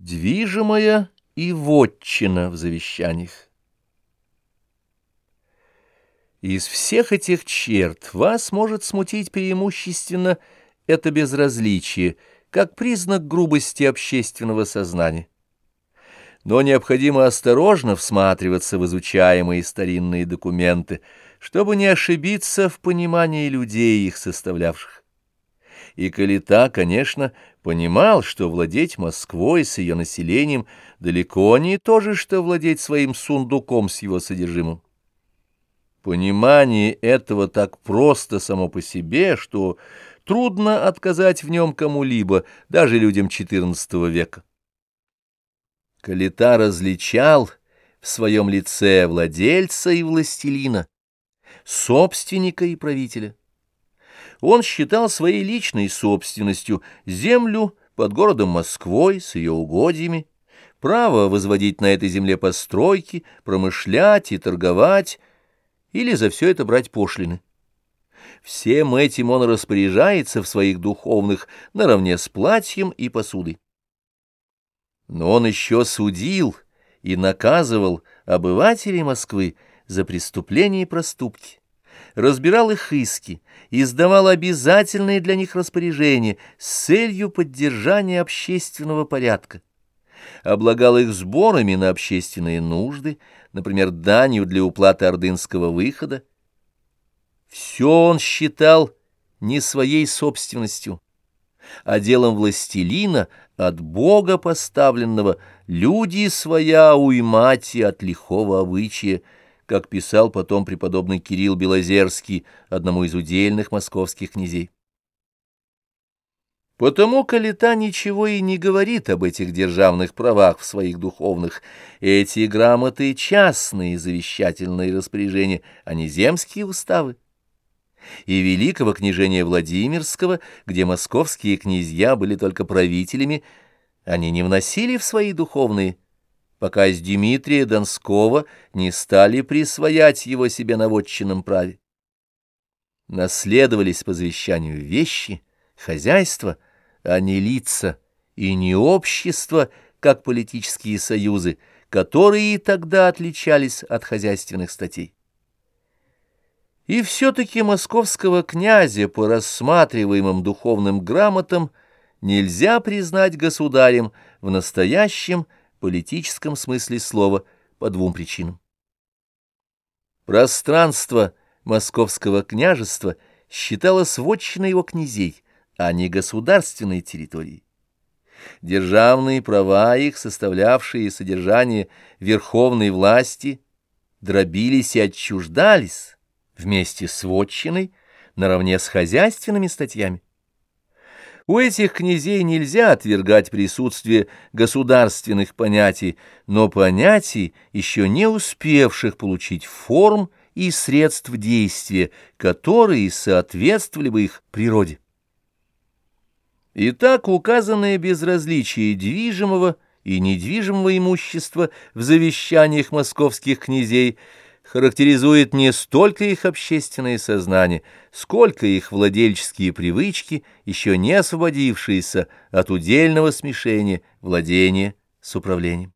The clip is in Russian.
Движимая и вотчина в завещаниях. Из всех этих черт вас может смутить преимущественно это безразличие, как признак грубости общественного сознания. Но необходимо осторожно всматриваться в изучаемые старинные документы, чтобы не ошибиться в понимании людей, их составлявших и Калита, конечно, понимал, что владеть Москвой с ее населением далеко не то же, что владеть своим сундуком с его содержимым. Понимание этого так просто само по себе, что трудно отказать в нем кому-либо, даже людям XIV века. Калита различал в своем лице владельца и властелина, собственника и правителя он считал своей личной собственностью землю под городом Москвой с ее угодьями, право возводить на этой земле постройки, промышлять и торговать, или за все это брать пошлины. Всем этим он распоряжается в своих духовных наравне с платьем и посудой. Но он еще судил и наказывал обывателей Москвы за преступления и проступки разбирал их иски, издавал обязательные для них распоряжения с целью поддержания общественного порядка, облагал их сборами на общественные нужды, например, данью для уплаты ордынского выхода. Все он считал не своей собственностью, а делом властелина, от Бога поставленного, люди своя уймати от лихого обычая, как писал потом преподобный Кирилл Белозерский одному из удельных московских князей. Потому Калита ничего и не говорит об этих державных правах в своих духовных. Эти грамоты — частные завещательные распоряжения, а не земские уставы. И великого княжения Владимирского, где московские князья были только правителями, они не вносили в свои духовные пока с Дмитрия Донского не стали присвоять его себе на вотчинном праве. Наследовались по завещанию вещи, хозяйство, а не лица и не общество, как политические союзы, которые тогда отличались от хозяйственных статей. И все-таки московского князя по рассматриваемым духовным грамотам нельзя признать государем в настоящем политическом смысле слова по двум причинам. Пространство московского княжества считалось вотчиной его князей, а не государственной территорией. Державные права их, составлявшие содержание верховной власти, дробились и отчуждались вместе с вотчиной наравне с хозяйственными статьями. У этих князей нельзя отвергать присутствие государственных понятий, но понятий, еще не успевших получить форм и средств действия, которые соответствовали бы их природе. Итак, указанное безразличие движимого и недвижимого имущества в завещаниях московских князей – характеризует не столько их общественное сознание, сколько их владельческие привычки, еще не освободившиеся от удельного смешения владения с управлением.